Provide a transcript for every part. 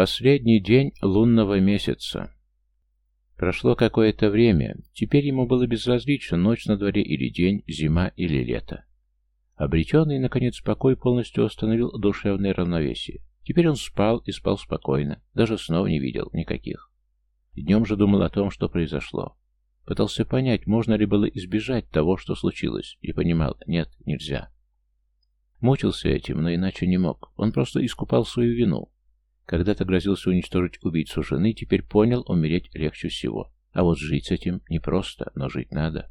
Последний день лунного месяца. Прошло какое-то время. Теперь ему было безразлично, ночь на дворе или день, зима или лето. Обретенный, наконец, покой полностью остановил душевное равновесие. Теперь он спал и спал спокойно, даже снов не видел никаких. Днем же думал о том, что произошло. Пытался понять, можно ли было избежать того, что случилось, и понимал, нет, нельзя. Мучился этим, но иначе не мог. Он просто искупал свою вину. Когда-то грозился уничтожить убийцу жены, теперь понял, умереть легче всего. А вот жить с этим непросто, но жить надо.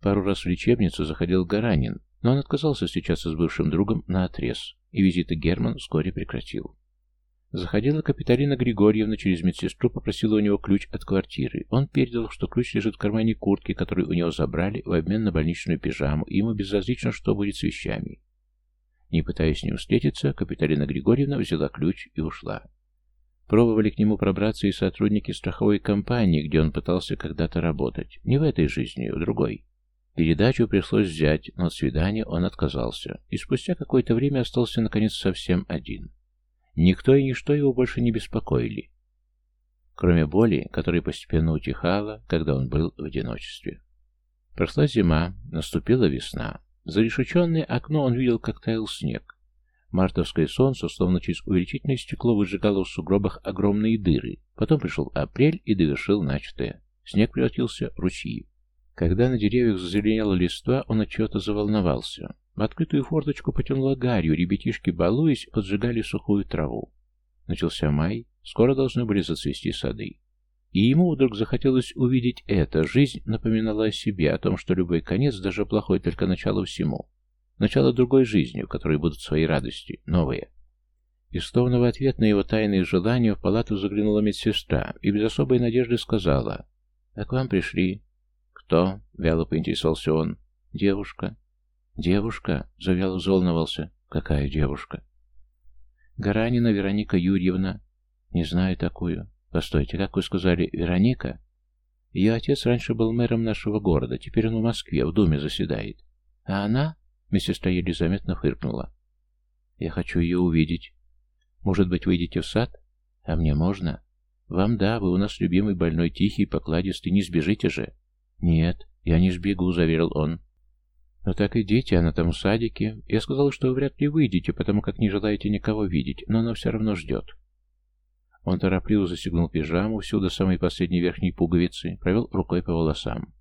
Пару раз в лечебницу заходил Гаранин, но он отказался встречаться с бывшим другом на отрез, и визиты Герман вскоре прекратил. Заходила Капиталина Григорьевна через медсестру, попросила у него ключ от квартиры. Он передал, что ключ лежит в кармане куртки, которую у него забрали в обмен на больничную пижаму, и ему безразлично, что будет с вещами. Не пытаясь с ним встретиться, Капиталина Григорьевна взяла ключ и ушла. Пробовали к нему пробраться и сотрудники страховой компании, где он пытался когда-то работать. Не в этой жизни, а в другой. Передачу пришлось взять, но от свидания он отказался, и спустя какое-то время остался, наконец, совсем один. Никто и ничто его больше не беспокоили, кроме боли, которая постепенно утихала, когда он был в одиночестве. Прошла зима, наступила весна. За решеченное окно он видел, как таял снег. Мартовское солнце, словно через увеличительное стекло, выжигало в сугробах огромные дыры. Потом пришел апрель и довершил начатое. Снег превратился в ручьи. Когда на деревьях зазеленела листва, он от чего-то заволновался. В открытую форточку потянуло гарью, ребятишки, балуясь, поджигали сухую траву. Начался май, скоро должны были зацвести сады. И ему вдруг захотелось увидеть это. Жизнь напоминала о себе, о том, что любой конец, даже плохой, только начало всему. Начало другой жизни, в которой будут свои радости, новые. И словно в ответ на его тайные желания в палату заглянула медсестра и без особой надежды сказала «А к вам пришли?» «Кто?» — вяло поинтересовался он. «Девушка». «Девушка?» — завяло взволновался. «Какая девушка?» «Гаранина Вероника Юрьевна». «Не знаю такую. Постойте, как вы сказали, Вероника? Ее отец раньше был мэром нашего города, теперь он в Москве, в Думе заседает. А она? Медсестра еле заметно фыркнула. Я хочу ее увидеть. Может быть, выйдете в сад? А мне можно? Вам да, вы у нас любимый больной, тихий, покладистый, не сбежите же. Нет, я не сбегу, заверил он. «Ну так идите, она там в садике. Я сказал, что вы вряд ли выйдете, потому как не желаете никого видеть, но она все равно ждет. Он торопливо застегнул пижаму, всю до самой последней верхней пуговицы, провел рукой по волосам.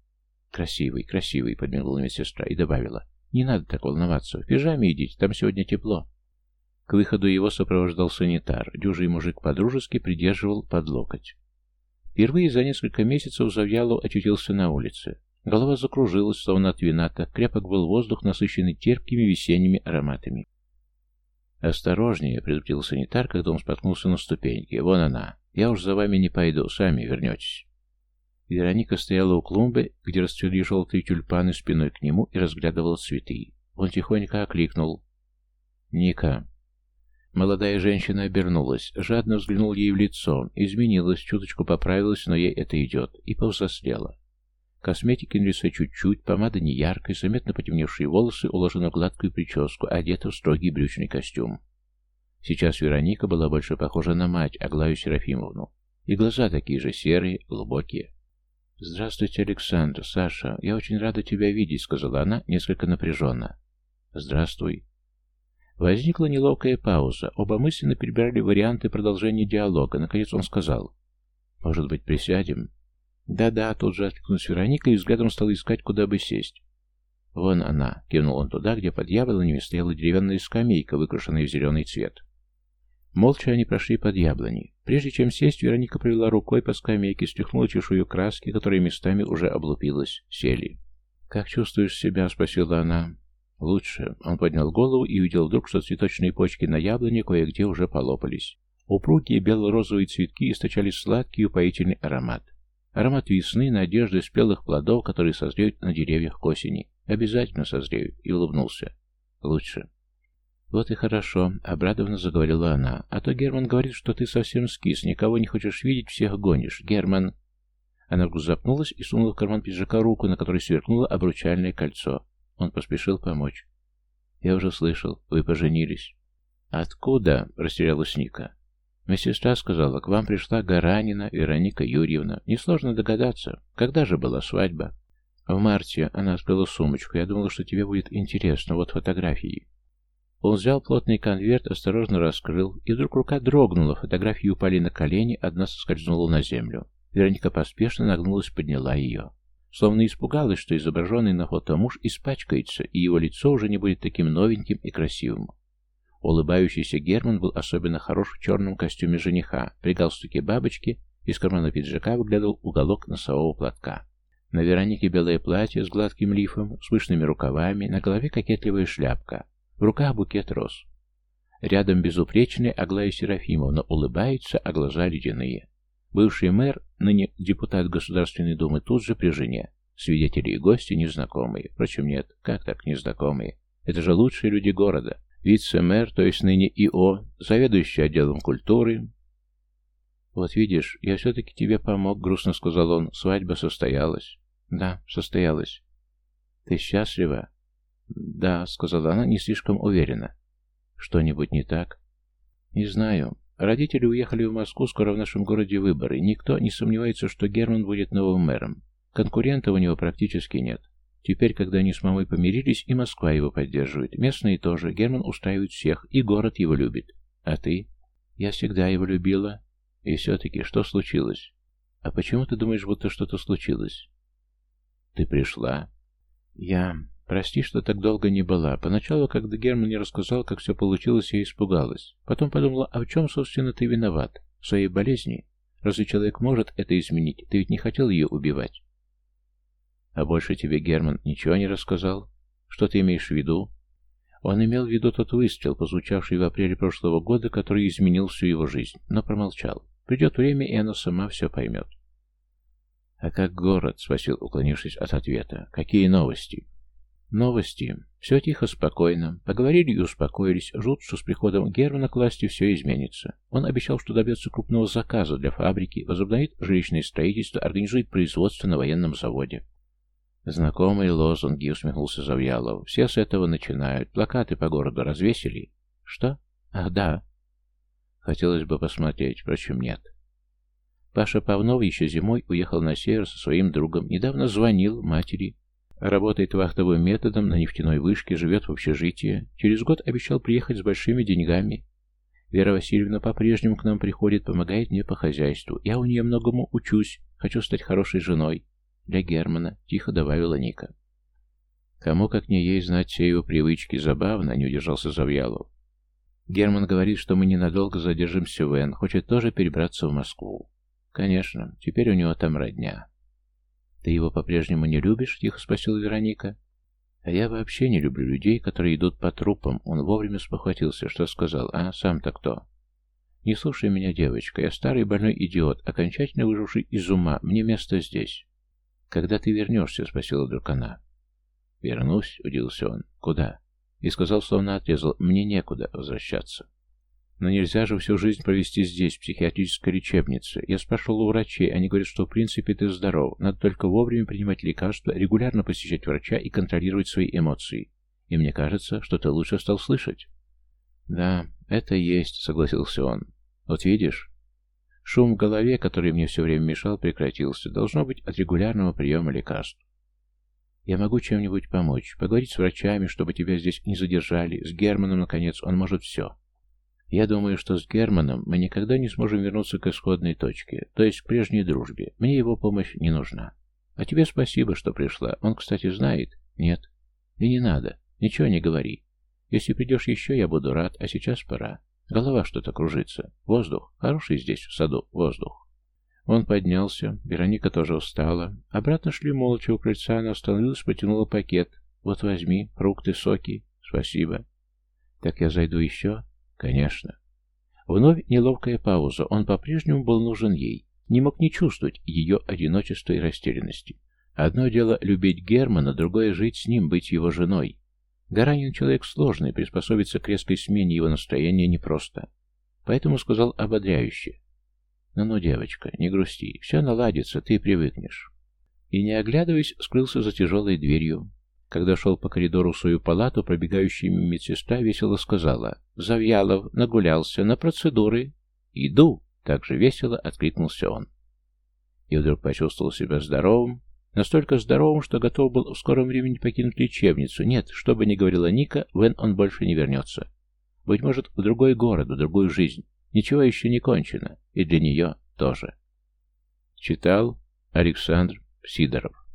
«Красивый, красивый», — подмигнула медсестра и добавила. «Не надо так волноваться. В пижаме идите, там сегодня тепло». К выходу его сопровождал санитар. Дюжий мужик подружески придерживал под локоть. Впервые за несколько месяцев Завьялов очутился на улице. Голова закружилась, словно от вина, так крепок был воздух, насыщенный терпкими весенними ароматами. «Осторожнее», — предупредил санитар, когда он споткнулся на ступеньке. «Вон она. Я уж за вами не пойду, сами вернетесь». Вероника стояла у клумбы, где расцвели желтые тюльпаны спиной к нему и разглядывала цветы. Он тихонько окликнул. «Ника». Молодая женщина обернулась, жадно взглянул ей в лицо, изменилась, чуточку поправилась, но ей это идет, и повзрослела. Косметики на лице чуть-чуть, помада не яркая, заметно потемневшие волосы уложены в гладкую прическу, одета в строгий брючный костюм. Сейчас Вероника была больше похожа на мать, Аглаю Серафимовну. И глаза такие же серые, глубокие. «Здравствуйте, Александр, Саша, я очень рада тебя видеть», — сказала она несколько напряженно. «Здравствуй». Возникла неловкая пауза. Оба мысленно перебирали варианты продолжения диалога. Наконец он сказал. «Может быть, присядем?» «Да-да», тут же откликнулась Вероника и взглядом стала искать, куда бы сесть. «Вон она», — кивнул он туда, где под яблонями стояла деревянная скамейка, выкрашенная в зеленый цвет. Молча они прошли под яблони. Прежде чем сесть, Вероника провела рукой по скамейке, стряхнула чешую краски, которая местами уже облупилась. Сели. «Как чувствуешь себя?» — спросила она. «Лучше». Он поднял голову и увидел вдруг, что цветочные почки на яблоне кое-где уже полопались. Упругие бело-розовые цветки источали сладкий упоительный аромат. Аромат весны, надежды спелых плодов, которые созреют на деревьях к осени. Обязательно созреют. И улыбнулся. Лучше. Вот и хорошо, обрадованно заговорила она. А то Герман говорит, что ты совсем скис, никого не хочешь видеть, всех гонишь. Герман... Она вдруг запнулась и сунула в карман пиджака руку, на которой сверкнуло обручальное кольцо. Он поспешил помочь. «Я уже слышал, вы поженились». «Откуда?» — растерялась Ника. Медсестра сказала, к вам пришла Гаранина Вероника Юрьевна. Несложно догадаться, когда же была свадьба? В марте она открыла сумочку. Я думала, что тебе будет интересно. Вот фотографии. Он взял плотный конверт, осторожно раскрыл, и вдруг рука дрогнула, фотографии упали на колени, одна соскользнула на землю. Вероника поспешно нагнулась, подняла ее. Словно испугалась, что изображенный на фото муж испачкается, и его лицо уже не будет таким новеньким и красивым. Улыбающийся Герман был особенно хорош в черном костюме жениха, при галстуке бабочки, из кармана пиджака выглядывал уголок носового платка. На Веронике белое платье с гладким лифом, с пышными рукавами, на голове кокетливая шляпка, в руках букет роз. Рядом безупречная Аглая Серафимовна улыбается, а глаза ледяные. Бывший мэр, ныне депутат Государственной Думы, тут же при жене. Свидетели и гости незнакомые. Впрочем, нет, как так незнакомые? Это же лучшие люди города вице-мэр, то есть ныне ИО, заведующий отделом культуры. «Вот видишь, я все-таки тебе помог», — грустно сказал он. «Свадьба состоялась». «Да, состоялась». «Ты счастлива?» «Да», — сказала она не слишком уверенно. «Что-нибудь не так?» «Не знаю. Родители уехали в Москву, скоро в нашем городе выборы. Никто не сомневается, что Герман будет новым мэром. Конкурента у него практически нет. Теперь, когда они с мамой помирились, и Москва его поддерживает. Местные тоже. Герман устраивает всех, и город его любит. А ты? Я всегда его любила. И все-таки, что случилось? А почему ты думаешь, будто что-то случилось? Ты пришла. Я... Прости, что так долго не была. Поначалу, когда Герман мне рассказал, как все получилось, я испугалась. Потом подумала, а в чем, собственно, ты виноват? В своей болезни? Разве человек может это изменить? Ты ведь не хотел ее убивать. А больше тебе Герман ничего не рассказал? Что ты имеешь в виду? Он имел в виду тот выстрел, позвучавший в апреле прошлого года, который изменил всю его жизнь, но промолчал. Придет время, и она сама все поймет. «А как город?» — спросил, уклонившись от ответа. «Какие новости?» «Новости. Все тихо, спокойно. Поговорили и успокоились. Ждут, что с приходом Германа к власти все изменится. Он обещал, что добьется крупного заказа для фабрики, возобновит жилищное строительство, организует производство на военном заводе. Знакомые лозунги, усмехнулся Завьялов. Все с этого начинают. Плакаты по городу развесили. Что? Ах, да. Хотелось бы посмотреть, впрочем, нет. Паша Павнов еще зимой уехал на север со своим другом. Недавно звонил матери. Работает вахтовым методом на нефтяной вышке, живет в общежитии. Через год обещал приехать с большими деньгами. Вера Васильевна по-прежнему к нам приходит, помогает мне по хозяйству. Я у нее многому учусь. Хочу стать хорошей женой. Для Германа, тихо добавила Ника. Кому, как не ей, знать все его привычки. Забавно, не удержался Завьялов. Герман говорит, что мы ненадолго задержимся в Н, хочет тоже перебраться в Москву. Конечно, теперь у него там родня. Ты его по-прежнему не любишь? Тихо спросила Вероника. А я вообще не люблю людей, которые идут по трупам. Он вовремя спохватился, что сказал. А сам-то кто? Не слушай меня, девочка. Я старый больной идиот, окончательно выживший из ума. Мне место здесь. «Когда ты вернешься?» — спросила вдруг она. «Вернусь?» — удивился он. «Куда?» И сказал, словно отрезал, «Мне некуда возвращаться». «Но нельзя же всю жизнь провести здесь, в психиатрической лечебнице. Я спрашивал у врачей, они говорят, что в принципе ты здоров, надо только вовремя принимать лекарства, регулярно посещать врача и контролировать свои эмоции. И мне кажется, что ты лучше стал слышать». «Да, это есть», — согласился он. «Вот видишь, Шум в голове, который мне все время мешал, прекратился. Должно быть от регулярного приема лекарств. Я могу чем-нибудь помочь. Поговорить с врачами, чтобы тебя здесь не задержали. С Германом, наконец, он может все. Я думаю, что с Германом мы никогда не сможем вернуться к исходной точке, то есть к прежней дружбе. Мне его помощь не нужна. А тебе спасибо, что пришла. Он, кстати, знает? Нет. И не надо. Ничего не говори. Если придешь еще, я буду рад, а сейчас пора. Голова что-то кружится. Воздух. Хороший здесь, в саду, воздух. Он поднялся. Вероника тоже устала. Обратно шли молча у крыльца. Она остановилась, потянула пакет. «Вот возьми, фрукты, соки. Спасибо». «Так я зайду еще?» «Конечно». Вновь неловкая пауза. Он по-прежнему был нужен ей. Не мог не чувствовать ее одиночества и растерянности. Одно дело любить Германа, другое жить с ним, быть его женой. Гаранин человек сложный, приспособиться к резкой смене его настроения непросто. Поэтому сказал ободряюще. «Ну-ну, девочка, не грусти, все наладится, ты привыкнешь». И, не оглядываясь, скрылся за тяжелой дверью. Когда шел по коридору в свою палату, пробегающая медсестра весело сказала «Завьялов, нагулялся, на процедуры». «Иду!» — так же весело откликнулся он. И вдруг почувствовал себя здоровым, настолько здоровым, что готов был в скором времени покинуть лечебницу. Нет, что бы ни говорила Ника, Вен он больше не вернется. Быть может, в другой город, в другую жизнь. Ничего еще не кончено. И для нее тоже. Читал Александр Сидоров